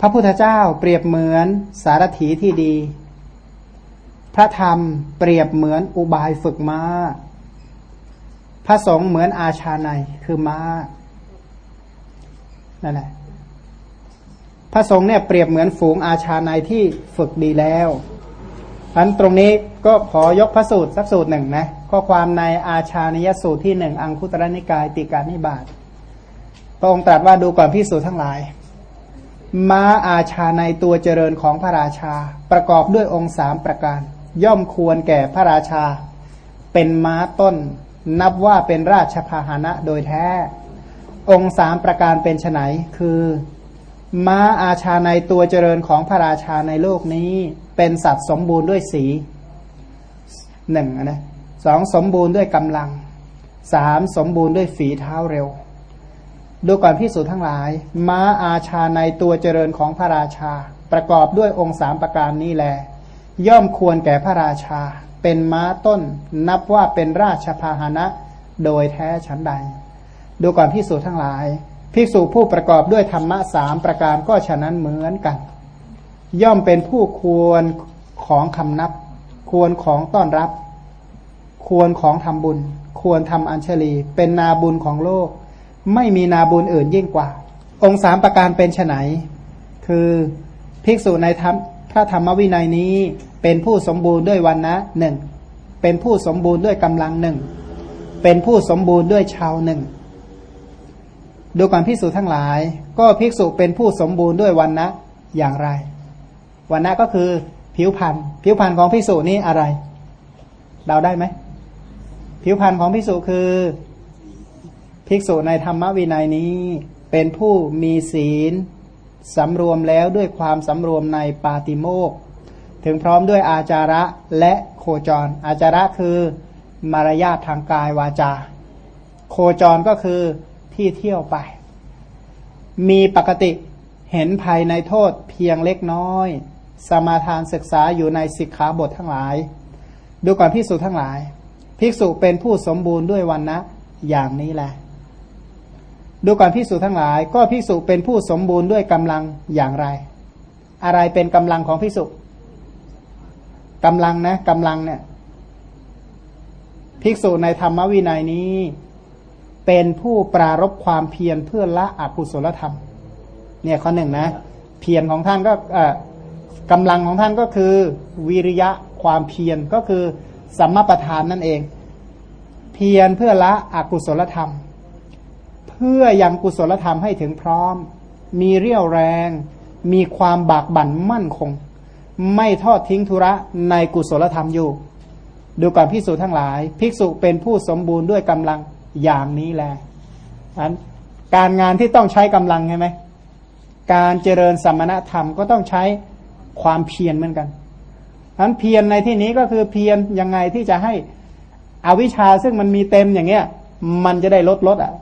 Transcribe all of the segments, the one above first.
พระพุทธเจ้าเปรียบเหมือนสารถีที่ดี พระธรรมเปรียบเหมือนอุบายฝึกมา้า พระสงฆ์เหมือนอาชาในคือม้านั่นแหละพระสงฆ์เนี่ยเปรียบเหมือนฝูงอาชาในที่ฝึกดีแล้วอันตรงนี้ก็ขอยกพระสูตรสักสูตรหนึ่งนะข้อความในอาชานิยสูตรที่หนึ่งอังคุตรนิกายติการนิบาต ระองค์ตรัสว่าดูก่อนพิสูจทั้งหลาย ม้าอาชาในตัวเจริญของพระราชา ประกอบด้วยองค์สามประการ ย่อมควรแก่พระราชา เป็นม้าต้น นับว่าเป็นราชพาหนะโดยแท้ องค์สามประการเป็นไนคือม้าอาชาในตัวเจริญของพระราชาในโลกนี้ เป็นสัตว์สมบูรณ์ด้วยสีหนึ่งนะสองสมบูรณ์ด้วยกำลังสามสมบูรณ์ด้วยฝีเท้าเร็ว ดูก่อนพิสูจน์ทั้งหลาย ม้าอาชาในตัวเจริญของพระราชา ประกอบด้วยองค์สามประการนี้แล ย่อมควรแก่พระราชา เป็นม้าต้น นับว่าเป็นราชพาหนะ โดยแท้ชั้นใด ดูก่อนพิสูจน์ทั้งหลาย ภิกษุผู้ประกอบด้วยธรรมะสามประการก็ฉะนั้นเหมือนกัน ย่อมเป็นผู้ควรของคำนับ ควรของต้อนรับ ควรของทำบุญ ควรทำอัญเชลี เป็นนาบุญของโลก ไม่มีนาบุญอื่นยิ่งกว่า องค์สามประการเป็นไนคือภิกษุในธรรมพระธรรมวินัยนี้เป็นผู้สมบูรณ์ด้วยวันนะหนึ่งเป็นผู้สมบูรณ์ด้วยกำลังหนึ่งเป็นผู้สมบูรณ์ด้วยชาวหนึ่งดูก่อนภิกษุทั้งหลาย ก็ภิกษุเป็นผู้สมบูรณ์ด้วยวันนะอย่างไรวันนะก็คือผิวพันธ์ผิวพันธ์ของภิกษุนี้อะไรเดาได้ไหมผิวพรรณของภิกษุคือ ภิกษุในธรรมวินัยนี้ เป็นผู้มีศีลสำรวมแล้วด้วยความสำรวมในปาติโมกถึงพร้อมด้วยอาจาระและโคจร อาจาระคือมารยาททางกายวาจา โคจรก็คือที่เที่ยวไป มีปกติเห็นภายในโทษเพียงเล็กน้อย สมาทานศึกษาอยู่ในสิกขาบททั้งหลาย ดูก่อนพิสูจทั้งหลาย ภิกษุเป็นผู้สมบูรณ์ด้วยวันนะอย่างนี้แหละ ดูก่อนภิกษุทั้งหลาย ก็ภิกษุเป็นผู้สมบูรณ์ด้วยกำลังอย่างไร อะไรเป็นกำลังของภิกษุกำลังนะกำลังเนี่ยภิกษุในธรรมวินัยนี้ เป็นผู้ปรารบความเพียรเพื่อละอกุศลธรรม เนี่ยข้อหนึ่งนะ เพียรของท่านก็กำลังของท่านก็คือ วิริยะความเพียรก็คือสัมมาประธานนั่นเอง เพียรเพื่อละอกุศลธรรม พื่อยังกุศลธรรมให้ถึงพร้อม มีเรี่ยวแรง มีความบากบั่นมั่นคง ไม่ทอดทิ้งธุระในกุศลธรรมอยู่ ดูก่อนภิกษุทั้งหลาย ภิกษุเป็นผู้สมบูรณ์ด้วยกำลังอย่างนี้แหละอันการงานที่ต้องใช้กำลังใช่ไหมการเจริญสัมมณธรรมก็ต้องใช้ความเพียรเหมือนกันนั้นเพียรในที่นี้ก็คือเพียรยังไงที่จะให้อวิชชาซึ่งมันมีเต็มอย่างเงี้ย มันจะได้ลดลดอะ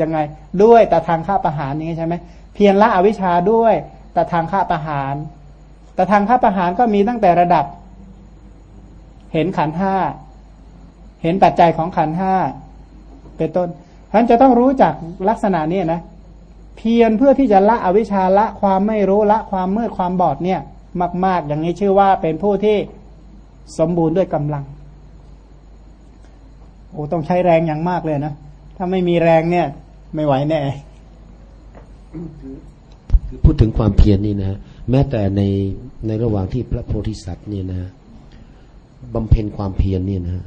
ยังไง ด้วยแต่ทางฆ่าประหารอย่างงี้ใช่ไหมเพียรละอวิชชาด้วยแต่ทางฆ่าประหารแต่ทางฆ่าประหารก็มีตั้งแต่ระดับ เห็นขันห้าเห็นปัจจัยของขันห้าเป็นต้นฉะนั้นจะต้องรู้จักลักษณะนี้นะ เพียรเพื่อที่จะละอวิชชาละความไม่รู้ละความมืดความบอดเนี่ย มาก ๆ อย่างนี้ชื่อว่าเป็นผู้ที่สมบูรณ์ด้วยกำลังโอ้ต้องใช้แรงอย่างมากเลยนะ ถ้าไม่มีแรงเนี่ย ไม่ไหวแน่คือพูดถึงความเพียรนี่นะแม้แต่ในในระหว่างที่พระโพธิสัตว์เนี่ยนะบำเพ็ญความเพียรเนี่ยนะ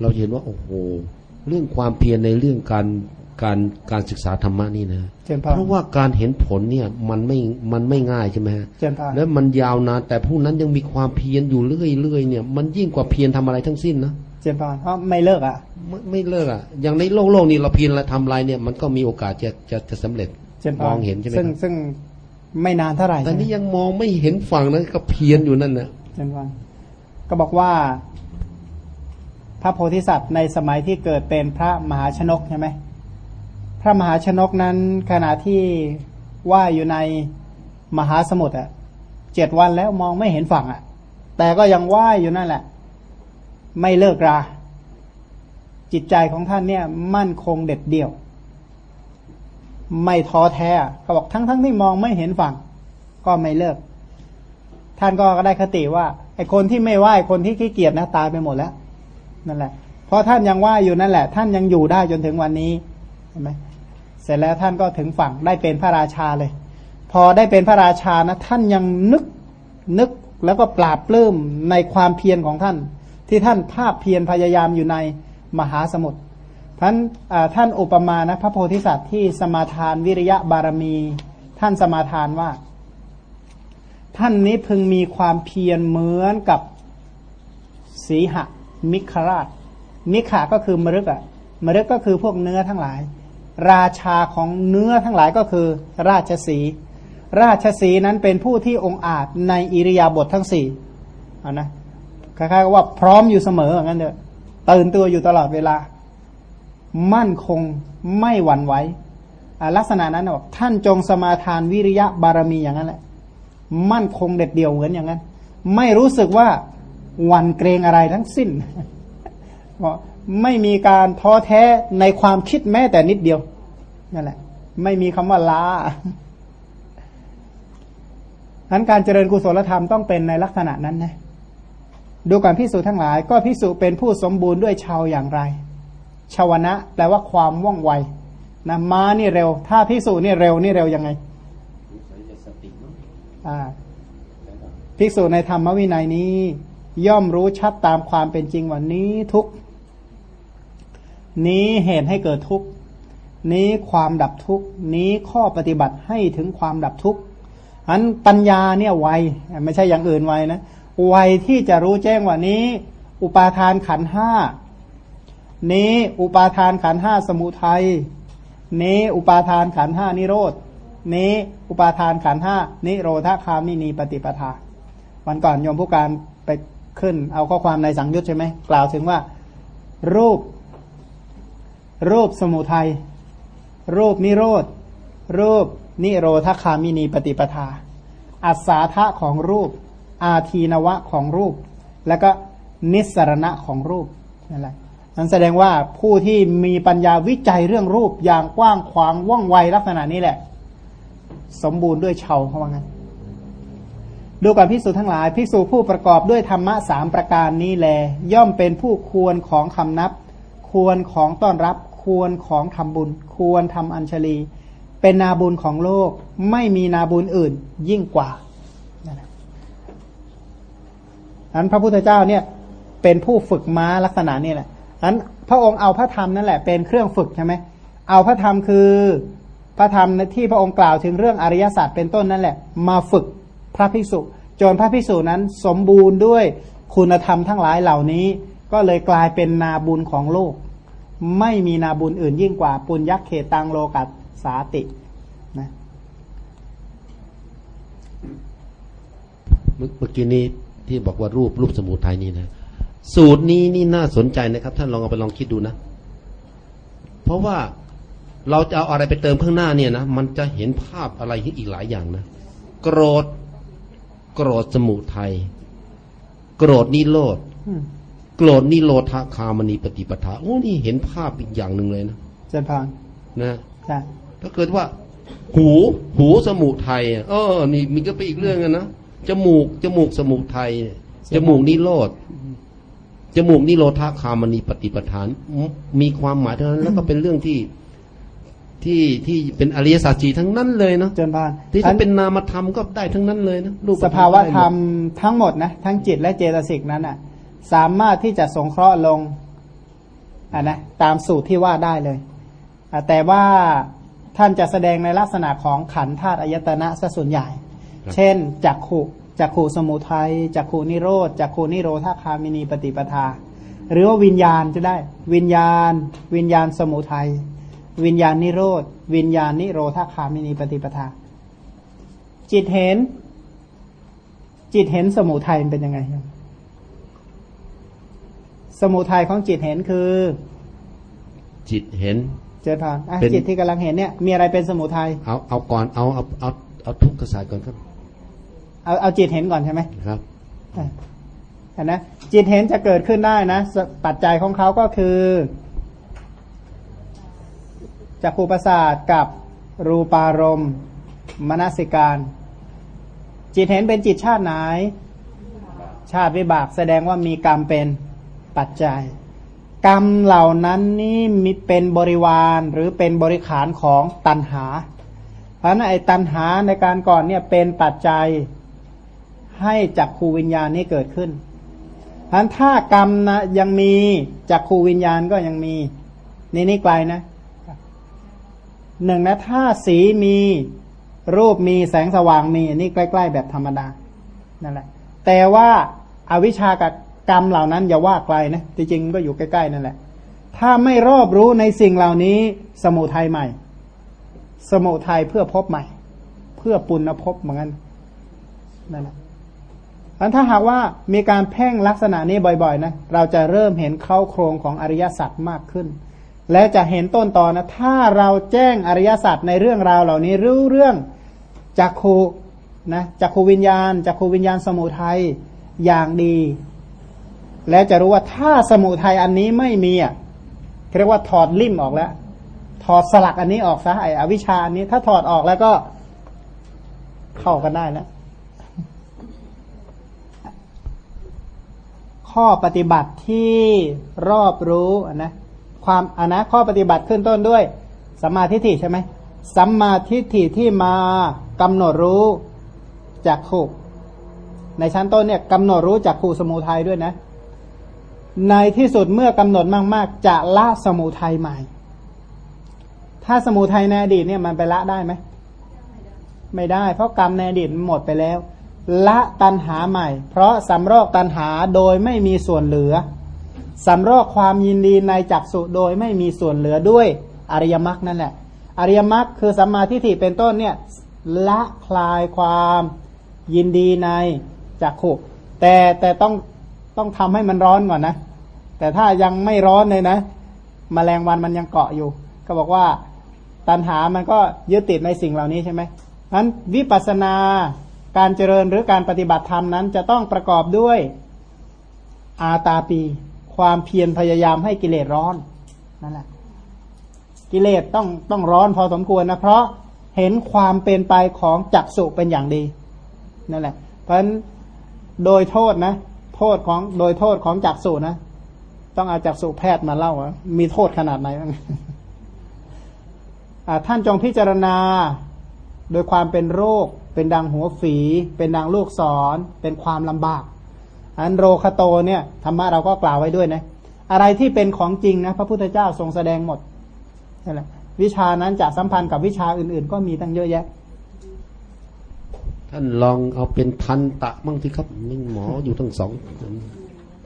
เราเห็นว่าโอ้โห เรื่องความเพียรในเรื่องการการการศึกษาธรรมะนี่นะเพราะว่าการเห็นผลเนี่ยมันไม่มันไม่ง่ายใช่ไหมฮะแล้วมันยาวนานแต่ผู้นั้นยังมีความเพียรอยู่เรื่อยๆเนี่ย มันยิ่งกว่าเพียรทำอะไรทั้งสิ้นนะ เจนพานเพราะไม่เลิกอะไม่ไม่เลิกอะอย่างในโลกโลกนี้เราเพียรและทำอะไรเนี่ยมันก็มีโอกาสจะจะจะสำเร็จมองเห็นใช่ไหมซึ่งซึ่งไม่นานเท่าไหร่แต่นี่ยังมองไม่เห็นฝั่งนั้นก็เพียรอยู่นั่นนะเจนพานก็บอกว่า พระโพธิสัตว์ในสมัยที่เกิดเป็นพระมหาชนกใช่ไหมพระมหาชนกนั้นขณะที่ว่ายอยู่ในมหาสมุทรอะเจ็ดวันแล้วมองไม่เห็นฝั่งอะ แต่ก็ยังว่ายอยู่นั่นแหละ ไม่เลิกรา จิตใจของท่านเนี่ย มั่นคงเด็ดเดี่ยว ไม่ท้อแท้เขาบอกทั้งทั้งที่มองไม่เห็นฝั่ง ก็ไม่เลิก ท่านก็ได้คติว่าไอคนที่ไม่ไหว้คนที่ขี้เกียจนะตายไปหมดแล้วนั่นแหละ เพราะท่านยังไหว้อยู่นั่นแหละ ท่านยังอยู่ได้จนถึงวันนี้เห็นไหมเสร็จแล้วท่านก็ถึงฝั่งได้เป็นพระราชาเลย พอได้เป็นพระราชานะ ท่านยังนึกนึกแล้วก็ปราบปลื้มในความเพียรของท่าน ที่ท่านภาคเพียรพยายามอยู่ในมหาสมุทรท่านท่านอุปมานะพระโพธิสัตว์ที่สมาทานวิริยะบารมี ท่านสมาทานว่า ท่านนี้พึงมีความเพียรเหมือนกับสีหะมิคราช มิขาก็คือมรึกอะมรึกก็คือพวกเนื้อทั้งหลาย ราชาของเนื้อทั้งหลายก็คือ ราชสี ราชสีนั้นเป็นผู้ที่องอาจในอิริยาบถททั้งสี่เอานะ คล้ายๆว่าพร้อมอยู่เสมออย่างนั้นเถอะตื่นตัวอยู่ตลอดเวลา มั่นคงไม่หวั่นไหวลักษณะนั้นบอกท่านจงสมาทานวิริยะบารมีอย่างนั้นแหละ มั่นคงเด็ดเดี่ยวเหมือนอย่างนั้น ไม่รู้สึกว่าหวั่นเกรงอะไรทั้งสิ้นไม่มีการท้อแท้ในความคิดแม้แต่นิดเดียวนั่นแหละ ไม่มีคำว่าล้านั้นการเจริญกุศลธรรมต้องเป็นในลักษณะนั้นนะ ดูการพิสูจน์ทั้งหลาย ก็พิสูจเป็นผู้สมบูรณ์ด้วยชาวอย่างไร ชาวนะแปลว่าความว่องไวนะม้านี่เร็ว ถ้าพิสูจนี่เร็วนี่เร็วยังไงอ่าภิกษุในธรรมวินัยนี้ ย่อมรู้ชัดตามความเป็นจริงว่านี้ทุกนี้เหตุให้เกิดทุกนี้ความดับทุกนี้ข้อปฏิบัติให้ถึงความดับทุกอันปัญญาเนี่ยไวไม่ใช่อย่างอื่นไวนะ ไวที่จะรู้แจ้งว่านี้ อุปาทานขันห้านี้อุปาทานขันห้าสมุทัยนี้อุปาทานขันห้านิโรธนี้อุปาทานขันห้านิโรธคามินีปฏิปทา วันก่อนโยมผู้การไปขึ้น เอาข้อความในสังยุตใช่ไหมกล่าวถึงว่า รูป รูปสมุทัยรูปนิโรธรูปนิโรธคามินีปฏิปทา อัศาธะของรูป อาทีนวะของรูป แล้วก็นิสรณะของรูปนั่นแหละนั้นแสดงว่าผู้ที่มีปัญญาวิจัยเรื่องรูปอย่างกว้างขวางว่องไวลักษณะนี้แหละ สมบูรณ์ด้วยเชาเขาว่างั้นดูกับพิสูจทั้งหลายพิสูจผู้ประกอบด้วยธรรมะสามประการนี้แล ย่อมเป็นผู้ควรของคำนับ ควรของต้อนรับ ควรของทำบุญ ควรทำอัญชลี เป็นนาบุญของโลกไม่มีนาบุญอื่นยิ่งกว่า อันพระพุทธเจ้าเนี่ยเป็นผู้ฝึกม้าลักษณะนี้แหละนั้นพระองค์เอาพระธรรมนั่นแหละเป็นเครื่องฝึกใช่ไหมเอาพระธรรมคือพระธรรมที่พระองค์กล่าวถึงเรื่องอริยศาสตร์เป็นต้นนั่นแหละ มาฝึกพระภิกษุจนพระภิกษุนั้นสมบูรณ์ด้วยคุณธรรมทั้งหลายเหล่านี้ ก็เลยกลายเป็นนาบุญของโลก ไม่มีนาบุญอื่นยิ่งกว่าปุญยักเขตังโลกัสสาตินะเมื่อกี้นี้ ที่บอกว่ารูปรูปสมุทัยนี่นะ สูตรนี้นี่น่าสนใจนะครับ ท่านลองเอาไปลองคิดดูนะ เพราะว่าเราจะเอาอะไรไปเติมข้างหน้าเนี่ยนะมันจะเห็นภาพอะไรอีกหลายอย่างนะโกรธโกรธสมุทัยโกรธนิโรธโกรธนิโรธคามณีปฏิปทาโอ้นี่เห็นภาพอีกอย่างหนึ่งเลยนะเจนพานนะถ้าเกิดว่า หู หูสมุทัยเออนี่มันก็ไปอีกเรื่องนะ จมูกจมูกสมุทัยจมูกนิโรธจมูกนิโรธาคามณีปฏิปทาน มีความหมายเท่านั้นแล้วก็เป็นเรื่องที่ที่ที่เป็นอริยสัจจีทั้งนั้นเลยนะเจนบานที่ถ้าเป็นนามธรรมก็ได้ทั้งนั้นเลยนะรูปสภาวะธรรมทั้งหมดนะทั้งจิตและเจตสิกนั้นอะ สามารถที่จะสงเคราะห์ลงอะนะตามสูตรที่ว่าได้เลยแต่ว่าท่านจะแสดงในลักษณะของขันธาตุอายตนะซะส่วนใหญ่ เช่นจักขุจักขูสมุทัยจักขูนิโรธจักขูนิโรธาคามินีปฏิปทา หรือว่าวิญญาณจะได้ วิญญาณ วิญญาณสมุทัยวิญญาณนิโรธวิญญาณนิโรธาคามินีปฏิปทา จิตเห็น จิตเห็นสมุทัยเป็นยังไงสมุทัยของจิตเห็นคือ จิตเห็น เจอผ่านจิตที่กำลังเห็นเนี่ย มีอะไรเป็นสมุทัยเอาเอาก่อนเอาเอาเอาเอาทุกข์กษัตริย์ก่อนครับ เอาเอาจิตเห็นก่อนใช่ไหมครับเห็นนะจิตเห็นจะเกิดขึ้นได้นะ ปัจจัยของเขาก็คือจักรูประสาทกับรูปารมณ์มนสิการ จิตเห็นเป็นจิตชาติไหน ชาติวิบากแสดงว่ามีกรรมเป็นปัจจัย กรรมเหล่านั้นนี่มีเป็นบริวารหรือเป็นบริขารของตัณหา เพราะนั้นไอ้ตัณหาในการก่อนเนี่ยเป็นปัจจัย ให้จักขูวิญญาณนี้เกิดขึ้นเพราะนั้นถ้ากรรมนะยังมีจักขูวิญญาณก็ยังมีนี่นี่ไกลนะหนึ่งนะถ้าสีมีรูปมีแสงสว่างมีอันนี้ใกล้ ๆ แบบธรรมดานั่นแหละ แต่ว่าอาวิชากับกรรมเหล่านั้นอย่าว่าไกลนะจริงๆก็อยู่ใกล้ๆนั่นแหละ ถ้าไม่รอบรู้ในสิ่งเหล่านี้สมุทัยใหม่ สมุทัยเพื่อพบใหม่ เพื่อปุณภพเหมือนกันนั่นแหละ อันถ้าหากว่ามีการเพ่งลักษณะนี้บ่อยๆนะเราจะเริ่มเห็นเข้าโครงของอริยสัจมากขึ้น และจะเห็นต้นตอนนะถ้าเราแจ้งอริยสัจในเรื่องราวเหล่านี้รู้เรื่องจักขูนะจักขูวิญญาณจักขูวิญญาณสมุทัยอย่างดี และจะรู้ว่าถ้าสมุทัยอันนี้ไม่มีอะเรียกว่าถอดลิ่มออกแล้วถอดสลักอันนี้ออกซะไอ้อวิชาอันนี้ถ้าถอดออกแล้วก็เข้ากันได้แล้ว ข้อปฏิบัติที่รอบรู้นะความอนะข้อปฏิบัติขึ้นต้นด้วยสัมมาทิฏฐิใช่ไหมสัมมาทิฏฐิที่มากำหนดรู้จากขูในชั้นต้นเนี่ยกำหนดรู้จากขูสมุทัยด้วยนะ ในที่สุดเมื่อกำหนดมาก ๆ จะละสมุทัยใหม่ ถ้าสมุทัยในอดีตเนี่ยมันไปละได้ไหมไม่ได้ เพราะกรรมในอดีตหมดไปแล้ว ละตันหาใหม่ เพราะสำรอกตันหาโดยไม่มีส่วนเหลือสำรอกความยินดีในจักสุโดยไม่มีส่วนเหลือด้วยอริยมรรคนั่นแหละ อริยมรรคคือสัมมาทิฏฐิเป็นต้นเนี่ยละคลายความยินดีในจักขุ แต่แต่ต้องต้องทำให้มันร้อนก่อนนะ แต่ถ้ายังไม่ร้อนเลยนะมแมลงวันมันยังเกาะอยู่ ก็บอกว่าตัณหามันก็ยึดติดในสิ่งเหล่านี้ใช่ไหมนั้นวิปัสสนา การเจริญหรือการปฏิบัติธรรมนั้น จะต้องประกอบด้วยอาตาปี ความเพียรพยายามให้กิเลสร้อนนั่นแหละกิเลสต้องต้องร้อนพอสมควรนะ เพราะเห็นความเป็นไปของจักสุเป็นอย่างดีนั่นแหละ เพราะฉะนั้นโดยโทษนะ โทษของโดยโทษของจักสุนะ ต้องเอาจักสุแพทย์มาเล่าว่ามีโทษขนาดไหนบ้างท่านจงพิจารณาโดยความเป็นโรค เป็นดังหัวฝี เป็นดังลูกศร เป็นความลำบาก อันโรคโตเนี่ยธรรมะเราก็กล่าวไว้ด้วยนะ อะไรที่เป็นของจริงนะพระพุทธเจ้าทรงแสดงหมดนั่นแหละวิชานั้นจะสัมพันธ์กับวิชาอื่นๆ ก็มีตั้งเยอะแยะ ท่านลองเอาเป็นทันตะบ้างสิครับนี่หมออยู่ทั้งสอง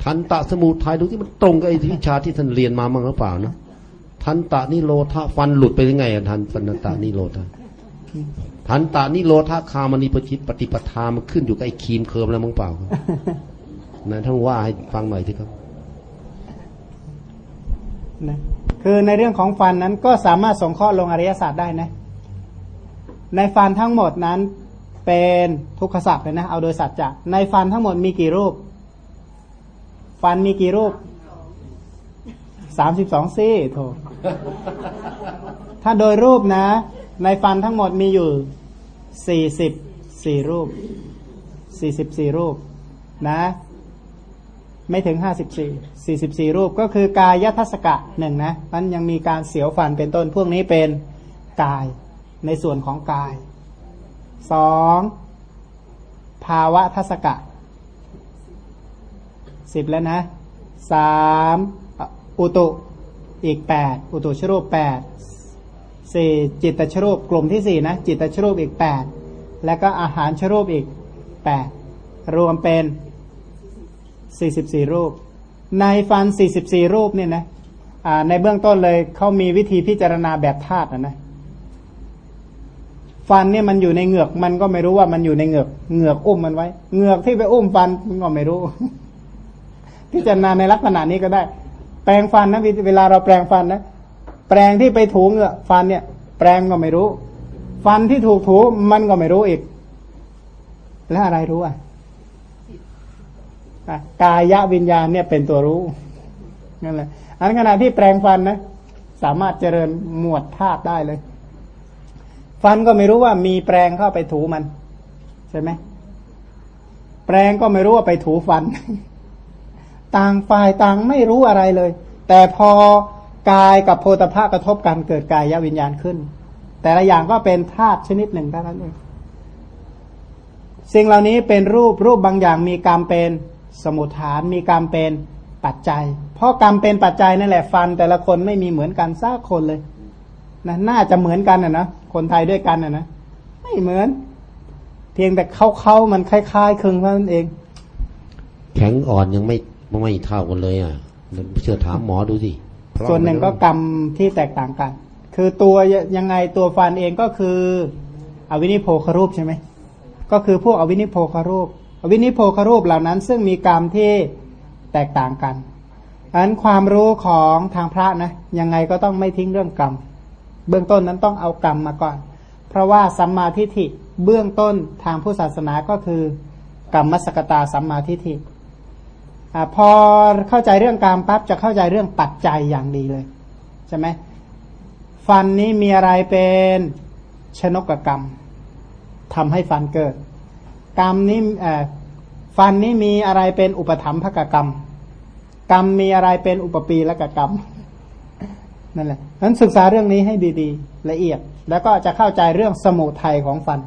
ทันตะสมุทัยดูที่มันตรงกับไอ้วิชาที่ท่านเรียนมามั้งหรือเปล่านะทันตะนิโรธาฟันหลุดไปยังไงทันฟันตะนิโรธา ทันตะนิโรธาคามณีปจิตปฏิปทามันขึ้นอยู่กับไอ้คีมเคิมแล้วมั้งเปล่านะท่านว่าให้ฟังหน่อยสิครับนะคือในเรื่องของฟันนั้นก็สามารถสงเคราะห์ลงอริยศาสตร์ได้นะ ในฟันทั้งหมดนั้นเป็นทุกขสัตว์เลยนะ เอาโดยสัจจะในฟันทั้งหมดมีกี่รูป ฟันมีกี่รูปสามสิบสองซี่โถถ้าโดยรูปนะ ในฟันทั้งหมดมีอยู่สี่สิบสี่รูปสี่สิบสี่รูปนะ ไม่ถึงห้าสิบสี่สี่สิบสี่รูปก็คือกายทัศกะหนึ่งนะมันยังมีการเสียวฟันเป็นต้นพวกนี้เป็นกายในส่วนของกายสองภาวะทัศกะสิบแล้วนะสามอุตุอีกแปดอุตุชรูปแปด สี่จิตตชรูปกลุ่มที่สี่นะจิตตชรูปอีกแปดแล้วก็อาหารชรูปอีกแปดรวมเป็นสี่สิบสี่รูป ในฟันสี่สิบสี่รูปเนี่ยนะในเบื้องต้นเลยเขามีวิธีพิจารณาแบบธาตุนะนะฟันเนี่ยมันอยู่ในเหงือกมันก็ไม่รู้ว่ามันอยู่ในเหงือกเหงือกอุ้มมันไว้เหงือกที่ไปอุ้มฟันมันก็ไม่รู้ พิจารณาในลักษณะนี้ก็ได้ แปลงฟันนะเวลาเราแปลงฟันนะ แปลงที่ไปถูเงือกฟันเนี่ย แปลงก็ไม่รู้ ฟันที่ถูกถูมันก็ไม่รู้อีก แล้วอะไรรู้อะกายวิญญาณเนี่ยเป็นตัวรู้นั่นแหละอันขณะที่แปลงฟันนะสามารถเจริญหมวดธาตุได้เลย ฟันก็ไม่รู้ว่ามีแปรงเข้าไปถูมัน ใช่ไหมแปรงก็ไม่รู้ว่าไปถูฟัน ต่างฝ่ายต่างไม่รู้อะไรเลย แต่พอ กายกับโพธภะกระทบกันเกิดกายวิญญาณขึ้น แต่ละอย่างก็เป็นธาตุชนิดหนึ่งเท่านั้นเองสิ่งเหล่านี้เป็นรูปรูปบางอย่างมีกรรมเป็นสมุทฐานมีกรรมเป็นปัจจัย เพราะกรรมเป็นปัจจัยนั่นแหละฟัน แต่ละคนไม่มีเหมือนกันซากคนเลยนะน่าจะเหมือนกันนะนะคนไทยด้วยกันนะนะไม่เหมือน เพียงแต่เข้าเขามันคล้ายๆคลึงเท่านั้นเอง แข็งอ่อนยังไม่ไม่เท่ากันเลยอะเชื่อถามหมอดูสิ ส่วนหนึ่งก็กรรมที่แตกต่างกัน คือตัวยังไงตัวฟันเองก็คืออวินิโพครูปใช่ไหมก็คือพวกอวินิโพครูป อวินิโพครูปเหล่านั้น ซึ่งมีกรรมที่แตกต่างกันอันนั้นความรู้ของทางพระนะยังไงก็ต้องไม่ทิ้งเรื่องกรรม เบื้องต้นนั้นต้องเอากรรมมาก่อน เพราะว่าสัมมาทิฏฐิเบื้องต้นทางผู้ศาสนาก็คือกรรมมสกตาสัมมาทิฏฐิ อพอเข้าใจเรื่องการปั๊บจะเข้าใจเรื่องปัจจัยอย่างดีเลยใช่ไหมฟันนี้มีอะไรเป็นชนกกรรมทำให้ฟันเกิด กรรมนี้ฟันนี้มีอะไรเป็นอุปธรรมภกกรรม กรรมมีอะไรเป็นอุปปีและกกรรมนั่นแหละนั้นศึกษาเรื่องนี้ให้ดีๆ ละเอียด แล้วก็จะเข้าใจเรื่องสมุทัยของฟัน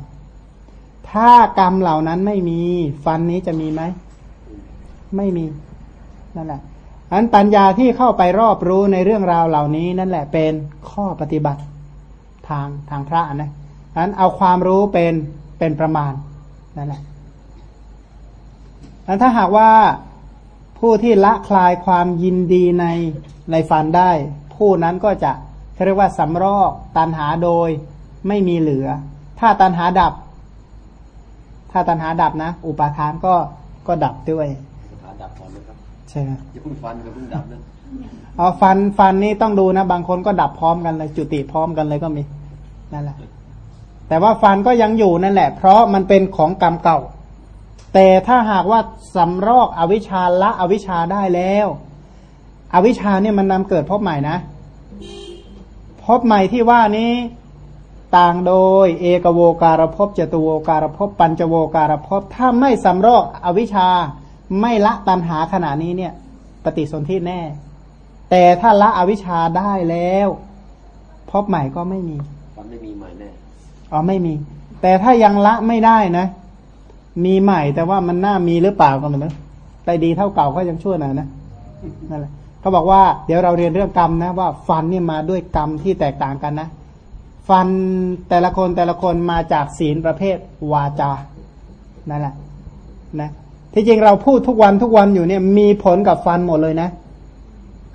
ถ้ากรรมเหล่านั้นไม่มีฟันนี้จะมีไหม ไม่มีนั่นแหละอันปัญญาที่เข้าไปรอบรู้ในเรื่องราวเหล่านี้นั่นแหละเป็นข้อปฏิบัติทางทางพระนะอันเอาความรู้เป็นเป็นประมาณนั่นแหละอันถ้าหากว่าผู้ที่ละคลายความยินดีในในฟันได้ ผู้นั้นก็จะเรียกว่าสำรอกตันหาโดยไม่มีเหลือ ถ้าตันหาดับ ถ้าตันหาดับนะ อุปาทานก็ก็ดับด้วย ใช่ไหมอย่าเพิ่งฟันอย่าเพิ่งดับนะเอาฟันฟันนี่ต้องดูนะ บางคนก็ดับพร้อมกันเลย จุติพร้อมกันเลยก็มีนั่นแหละ แต่ว่าฟันก็ยังอยู่นั่นแหละ เพราะมันเป็นของกรรมเก่า แต่ถ้าหากว่าสำรอกอวิชชาละอวิชชาได้แล้ว อวิชชาเนี่ยมันนำเกิดพบใหม่นะพบใหม่ที่ว่านี้ต่างโดย เอกโวการภพจตุโวการภพปัญจโวการภพถ้าไม่สำรอกอวิชชา ไม่ละตัณหาขณะนี้เนี่ย ปฏิสนธิแน่ แต่ถ้าละอวิชชาได้แล้วพบใหม่ก็ไม่มีมันไม่มีใหม่แน่อ๋อไม่มี แต่ถ้ายังละไม่ได้นะ มีใหม่แต่ว่ามันน่ามีหรือเปล่าก็ไม่รู้แต่ดีเท่าเก่าก็ยังชั่วหน่อยนะนั่นแหละเขาบอกว่าเดี๋ยวเราเรียนเรื่องกรรมนะ ว่าฟันนี่มาด้วยกรรมที่แตกต่างกันนะฟันแต่ละคนแต่ละคนมาจากศีลประเภทวาจานั่นแหละนะ ที่จริงเราพูดทุกวันทุกวันอยู่เนี่ย มีผลกับฟันหมดเลยนะ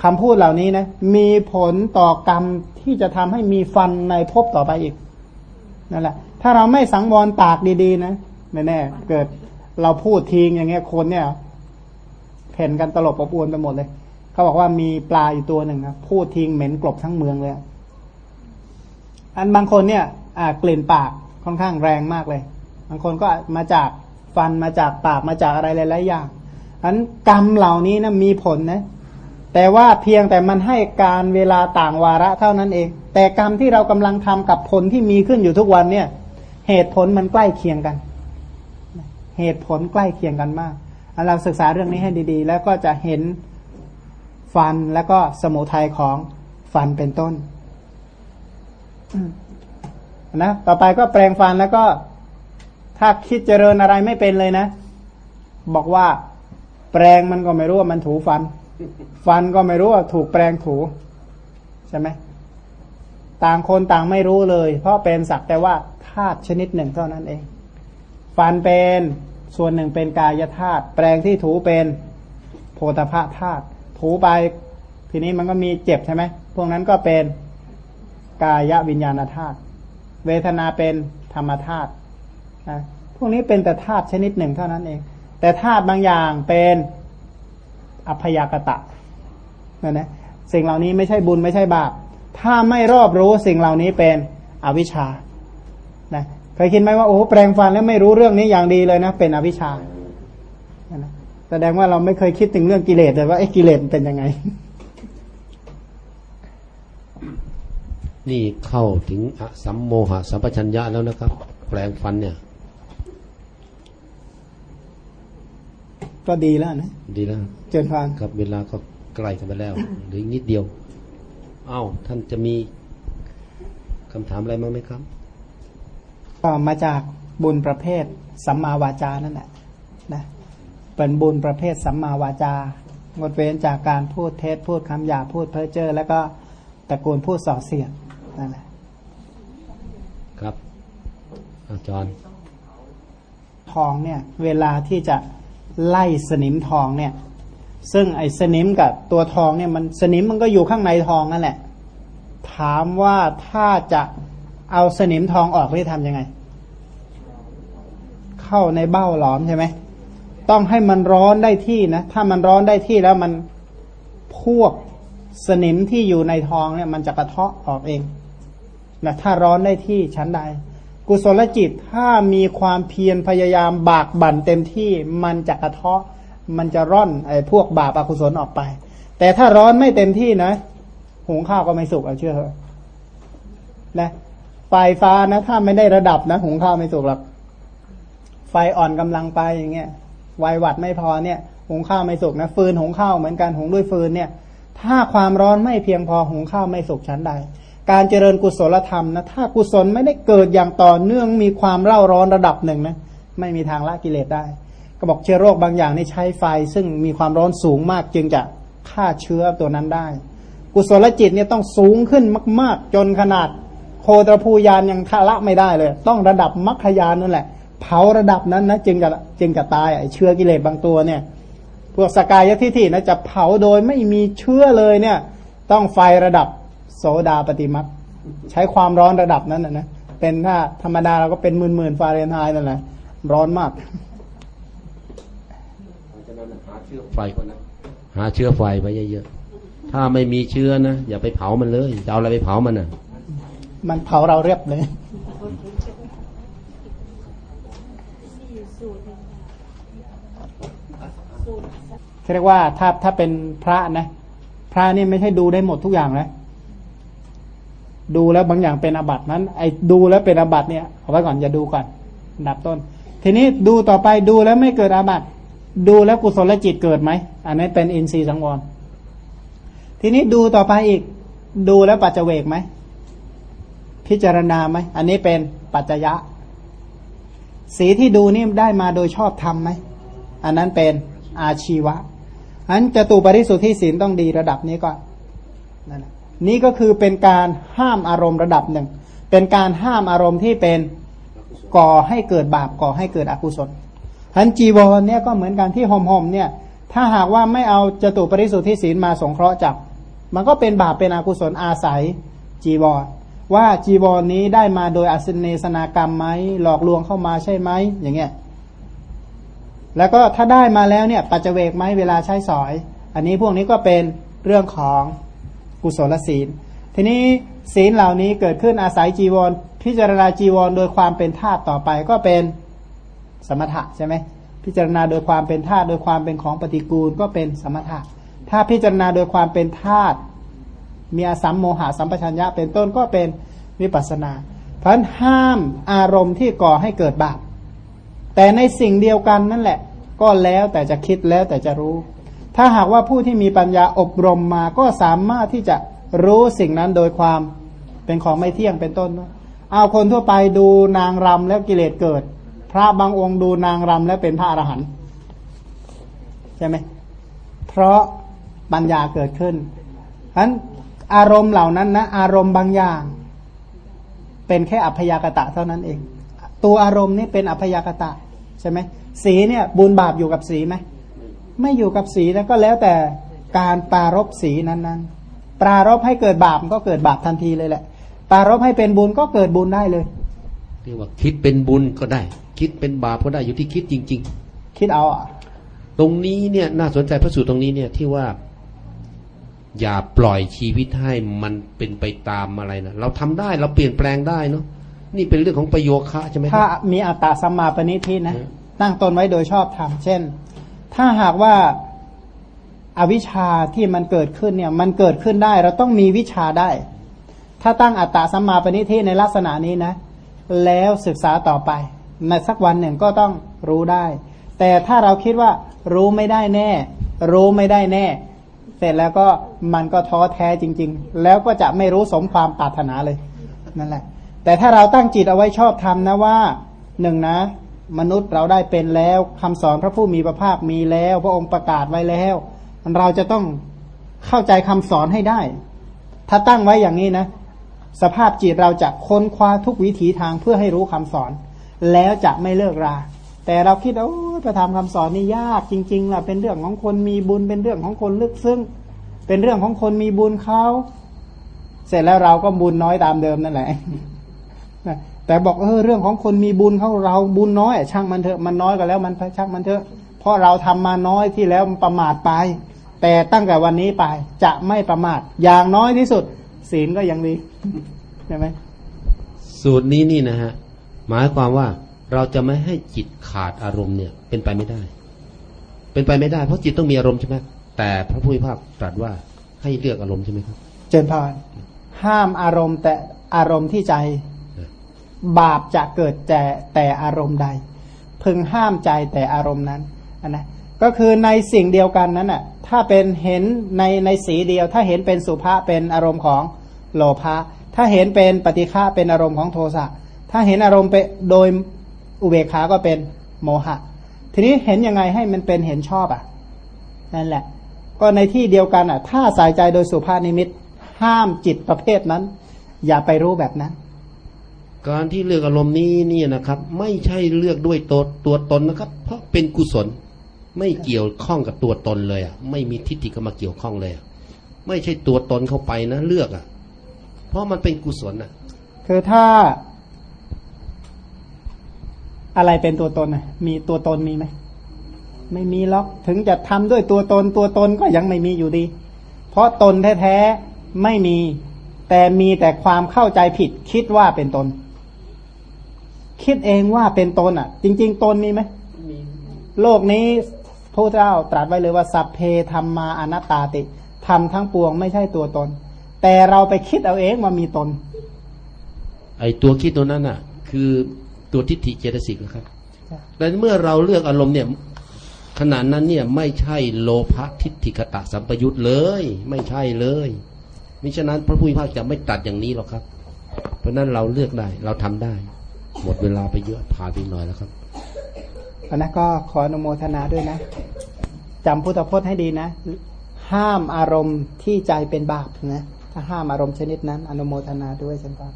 คำพูดเหล่านี้นะ มีผลต่อกรรมที่จะทำให้มีฟันในภพต่อไปอีกนั่นแหละ ถ้าเราไม่สังวรปากดีๆนะแน่ๆเกิดเราพูดทิ้งอย่างเงี้ยคนเนี่ยเห็นกันตลบอบอวนไปหมดเลย เขาบอกว่ามีปลาอยู่ตัวหนึ่งนะพูดทิ้งเหม็นกลบทั้งเมืองเลยอันบางคนเนี่ย อ่ากลิ่นปากค่อนข้างแรงมากเลย บางคนก็มาจาก ฟันมาจากปากมาจากอะไรหลายๆอย่างอันกรรมเหล่านี้นะมีผลนะแต่ว่าเพียงแต่มันให้การเวลาต่างวาระเท่านั้นเอง แต่กรรมที่เรากำลังทำกับผลที่มีขึ้นอยู่ทุกวันเนี่ย เหตุผลมันใกล้เคียงกัน เหตุผลใกล้เคียงกันมากเราศึกษาเรื่องนี้ให้ดีๆ แล้วก็จะเห็นฟันแล้วก็สมุทัยของฟันเป็นต้นนะต่อไปก็แปลงฟันแล้วก็ ถ้าคิดเจริญอะไรไม่เป็นเลยนะ บอกว่า แปลงมันก็ไม่รู้ว่ามันถูฟัน ฟันก็ไม่รู้ว่าถูกแปลงถูใช่ไหมต่างคนต่างไม่รู้เลย เพราะเป็นสักแต่ว่าธาตุชนิดหนึ่งเท่านั้นเอง ฟันเป็นส่วนหนึ่งเป็นกายธาตุแปลงที่ถูเป็นโพธาภาธาตุถูไป ทีนี้มันก็มีเจ็บใช่ไหมพวกนั้นก็เป็นกายวิญญาณธาตุเวทนาเป็นธรรมธาตุ พวกนี้เป็นแต่ธาตุชนิดหนึ่งเท่านั้นเอง แต่ธาตุบางอย่างเป็นอัพยากตะนั่นนะสิ่งเหล่านี้ไม่ใช่บุญไม่ใช่บาป ถ้าไม่รอบรู้สิ่งเหล่านี้เป็นอวิชชานะเคยคิดไหมว่าโอ้แปลงฟันแล้วไม่รู้เรื่องนี้อย่างดีเลยนะ เป็นอวิชชาแสดงว่าเราไม่เคยคิดถึงเรื่องกิเลสเลยว่าไอ้กิเลสเป็นยังไง นี่เข้าถึงอสัมโมหะสัมปชัญญะแล้วนะครับ แปลงฟันเนี่ย ก็ดีแล้วนะ ดีแล้วเจริญพานครับ เวลาก็ใกล้กันไปแล้วเหรืออีกนิดเดียว เอ้า ท่านจะมีคำถามอะไรมั้างไหมครับก็มาจากบุญประเภทสัมมาวาจานั่นแหละนะเป็นบุญประเภทสัมมาวาจางดเว้นจากการพูดเท็จพูดคำหยาบพูดเพ้อเจ้อแล้วก็ตะโกนพูดส่อเสียดนั่นแหละครับอาจารย์ทองเนี่ย เวลาที่จะ ไล่สนิมทองเนี่ย ซึ่งไอ้สนิมกับตัวทองเนี่ยมันสนิมมันก็อยู่ข้างในทองนั่นแหละ ถามว่าถ้าจะเอาสนิมทองออกนี่ทำยังไง เข้าในเบ้าหลอมใช่ไหมต้องให้มันร้อนได้ที่นะ ถ้ามันร้อนได้ที่แล้วมันพวกสนิมที่อยู่ในทองเนี่ย มันจะกระเทาะออกเองนะถ้าร้อนได้ที่ชั้นใด กุศลจิตถ้ามีความเพียรพยายามบากบั่นเต็มที่มันจะกระเทาะมันจะร่อนไอ้พวกบาปอกุศลออกไป แต่ถ้าร้อนไม่เต็มที่นะหุงข้าวก็ไม่สุกเอาเชื่อเถอะนะไฟฟ้านะถ้าไม่ได้ระดับนะหุงข้าวไม่สุกหรอกไฟอ่อนกำลังไปอย่างเงี้ยไววัดไม่พอเนี่ย หุงข้าวไม่สุกนะฟืนหุงข้าวเหมือนกันหุงด้วยฟืนเนี่ย ถ้าความร้อนไม่เพียงพอหุงข้าวไม่สุกชั้นใด การเจริญกุศลธรรมนะถ้ากุศลไม่ได้เกิดอย่างต่อเนื่องมีความเร่าร้อนระดับหนึ่งนะไม่มีทางละกิเลสได้ ก็บอกเชื้อโรคบางอย่างนี่ใช้ไฟ ซึ่งมีความร้อนสูงมากจึงจะฆ่าเชื้อตัวนั้นได้ กุศลจิตเนี่ยต้องสูงขึ้นมาก ๆ จนขนาดโคตรภูยานยังทะละไม่ได้เลย ต้องระดับมรรคยานนั่นแหละ เผาระดับนั้นนะจึงจะจึงจะตายไอ้เชื้อกิเลสบางตัวเนี่ย พวกสกายทิฏฐินะจะเผาโดยไม่มีเชื้อเลยเนี่ย ต้องไฟระดับ โสดาปฏิมักใช้ความร้อนระดับนั้นนะนะเป็นถ้าธรรมดาเราก็เป็นหมื่นหมื่นฟาเรนไฮต์นั่นแหละร้อนมากหาเชื้อไฟก่อนนะหาเชื้อไฟไว้เยอะๆถ้าไม่มีเชื้อนะอย่าไปเผามันเลยจะเอาอะไรไปเผามันน่ะ มันเผาเราเรียบเลยเรียกว่าถ้าถ้าเป็นพระนะ พระนี่ไม่ใช่ดูได้หมดทุกอย่างนะ ดูแล้วบางอย่างเป็นอบัตินั้น ไอ้ดูแล้วเป็นอบัติเนี่ยเอาไว้ก่อนอย่าดูก่อนดับต้น ทีนี้ดูต่อไปดูแล้วไม่เกิดอาบัติดูแล้วกุศลจิตเกิดไหมอันนี้เป็นอินทรีย์สังวรทีนี้ดูต่อไปอีก ดูแล้วปัจเจเวกไหมพิจารณาไหมอันนี้เป็นปัจจยะ สีที่ดูนี่ได้มาโดยชอบทำไหมอันนั้นเป็นอาชีวะอันจตุปริสุทธิศีลต้องดีระดับนี้ก่อนนั่นแหละ นี่ก็คือเป็นการห้ามอารมณ์ระดับหนึ่ง เป็นการห้ามอารมณ์ที่เป็นก่อให้เกิดบาปก่อให้เกิดอกุศลทันจีวรเนี่ยก็เหมือนกันที่ห่มห่มเนี่ย ถ้าหากว่าไม่เอาจตุปริสุทธิศีลมาสงเคราะห์จับ มันก็เป็นบาปเป็นอกุศลอาศัยจีวรว่าจีวรนี้ได้มาโดยอสินเนสนากรรมไหมหลอกลวงเข้ามาใช่ไหมอย่างเงี้ยแล้วก็ถ้าได้มาแล้วเนี่ยปัจเจเวกไหมเวลาใช้สอย อันนี้พวกนี้ก็เป็นเรื่องของ กุศลศีล ทีนี้ศีลเหล่านี้เกิดขึ้นอาศัยจีวร พิจารณาจีวร โดยความเป็นธาตุต่อไปก็เป็นสมถะใช่ไหมพิจารณาโดยความเป็นธาตุโดยความเป็นของปฏิกูลก็เป็นสมถะ ถ้าพิจารณาโดยความเป็นธาตุมีอสัมโมหะสัมปชัญญะเป็นต้นก็เป็นวิปัสสนา เพราะห้ามอารมณ์ที่ก่อให้เกิดบาปแต่ในสิ่งเดียวกันนั่นแหละ ก็แล้วแต่จะคิดแล้วแต่จะรู้ ถ้าหากว่าผู้ที่มีปัญญาอบรมมาก็สามารถที่จะรู้สิ่งนั้นโดยความเป็นของไม่เที่ยงเป็นต้น เอาคนทั่วไปดูนางรำแล้วกิเลสเกิด พระบางองค์ดูนางรำแล้วเป็นพระอรหันต์ใช่ไหมเพราะปัญญาเกิดขึ้นฉะนั้นอารมณ์เหล่านั้นนะอารมณ์บางอย่าง เป็นแค่อัพยากตะเท่านั้นเอง ตัวอารมณ์นี่เป็นอัพยากตะใช่ไหมสีเนี่ยบุญบาปอยู่กับสีไหม ไม่อยู่กับสีแล้วก็แล้วแต่การปารบสีนั้นๆปรารบให้เกิดบาปก็เกิดบาปทันทีเลยแหละปรารบให้เป็นบุญก็เกิดบุญได้เลยเรียกว่าคิดเป็นบุญก็ได้ คิดเป็นบาปก็ได้อยู่ที่คิดจริงคิดเอาอะๆตรงนี้เนี่ยน่าสนใจพระสูตรตรงนี้เนี่ยที่ว่า อย่าปล่อยชีวิตให้มันเป็นไปตามอะไรนะเราทำได้เราเปลี่ยนแปลงได้เนาะนี่เป็นเรื่องของประโยคะใช่ไหมถ้ามีอัตตาสัมมาปณิทินะตั้งตนไว้โดยชอบธรรมเช่น ถ้าหากว่าอาวิชชาที่มันเกิดขึ้นเนี่ยมันเกิดขึ้นได้ เราต้องมีวิชาได้ ถ้าตั้งอัตตาสัมมาปณิทิในลักษณะนี้นะ แล้วศึกษาต่อไปในสักวันหนึ่งก็ต้องรู้ได้ แต่ถ้าเราคิดว่ารู้ไม่ได้แน่ รู้ไม่ได้แน่ เสร็จแล้วก็มันก็ท้อแท้จริง ๆ แล้วก็จะไม่รู้สมความปรารถนาเลยนั่นแหละ แต่ถ้าเราตั้งจิตเอาไว้ชอบทำนะว่าหนึ่งนะ มนุษย์เราได้เป็นแล้วคำสอนพระผู้มีพระภาคมีแล้ว พระองค์ประกาศไว้แล้ว เราจะต้องเข้าใจคำสอนให้ได้ ถ้าตั้งไว้อย่างนี้นะ สภาพจิตเราจะค้นคว้าทุกวิถีทางเพื่อให้รู้คำสอน แล้วจะไม่เลิกรา แต่เราคิดโอ้ยประทำคำสอนนี่ยากจริงๆล่ะเป็นเรื่องของคนมีบุญเป็นเรื่องของคนลึกซึ้งเป็นเรื่องของคนมีบุญเขาเสร็จแล้วเราก็บุญน้อยตามเดิมนั่นแหละ แต่บอกเออเรื่องของคนมีบุญเขาเราบุญน้อยช่างมันเถอะมันน้อยก็แล้วมันช่างมันเถอะเพราะเราทำมาน้อยที่แล้วมันประมาทไป แต่ตั้งแต่วันนี้ไปจะไม่ประมาท อย่างน้อยที่สุด ศีลก็ยังดีใช่ไหมสูตรนี้นี่นะฮะหมายความว่าเราจะไม่ให้จิตขาดอารมณ์เนี่ยเป็นไปไม่ได้ เป็นไปไม่ได้ เพราะจิตต้องมีอารมณ์ใช่ไหมแต่พระพุทธภาพตรัสว่าให้เลือกอารมณ์ใช่ไหมครับ เจนพรห้ามอารมณ์แต่อารมณ์ที่ใจ บาปจะเกิดแต่แต่อารมณ์ใด พึงห้ามใจแต่อารมณ์นั้นนนะก็คือในสิ่งเดียวกันนั้นน่ะถ้าเป็นเห็นในในสีเดียว ถ้าเห็นเป็นสุภาเป็นอารมณ์ของโลภะถ้าเห็นเป็นปฏิฆะเป็นอารมณ์ของโทสะถ้าเห็นอารมณ์ไปโดยอุเบกขาก็เป็นโมหะ ทีนี้เห็นยังไงให้มันเป็นเห็นชอบอะนั่นแหละ ก็ในที่เดียวกันอะ ถ้าใส่ใจโดยสุภานิมิต ห้ามจิตประเภทนั้น อย่าไปรู้แบบนั้น การที่เลือกอารมณ์นี้นี่นะครับ ไม่ใช่เลือกด้วยตัวตัวตนนะครับ เพราะเป็นกุศลไม่เกี่ยวข้องกับตัวตนเลยอะไม่มีทิฏฐิเข้ามาเกี่ยวข้องเลยอะไม่ใช่ตัวตนเข้าไปนะเลือกอะ เพราะมันเป็นกุศลอะ คือถ้า อะไรเป็นตัวตนน่ะ มีตัวตนมีไหมไม่มีหรอกถึงจะทำด้วยตัวตนตัวตนก็ยังไม่มีอยู่ดี เพราะตนแท้ๆไม่มี แต่มีแต่ความเข้าใจผิดคิดว่าเป็นตน คิดเองว่าเป็นตนอะ จริง ๆ ตนมีไหมโลกนี้พระเจ้าตรัสไว้เลยว่าสัพเพธรรมาอนัตตาติทำทั้งปวงไม่ใช่ตัวตน แต่เราไปคิดเอาเองว่ามีตน ไอ้ตัวคิดตัวนั้นอะ คือตัวทิฏฐิเจตสิกนะครับแต่เมื่อเราเลือกอารมณ์เนี่ยขณะนั้นเนี่ยไม่ใช่โลภะทิฏฐิกตะสัมปยุตเลย ไม่ใช่เลยมิฉะนั้นพระผู้มีพระจะไม่ตัดอย่างนี้หรอกครับ เพราะนั้นเราเลือกได้เราทำได้ หมดเวลาไปเยอะผ่านไปหน่อยแล้วครับอันนั้นก็ขออนุโมทนาด้วยนะจำพุทธพจน์ให้ดีนะ ห้ามอารมณ์ที่ใจเป็นบาปนะถ้าห้ามอารมณ์ชนิดนั้น อนุโมทนาด้วยฉันก็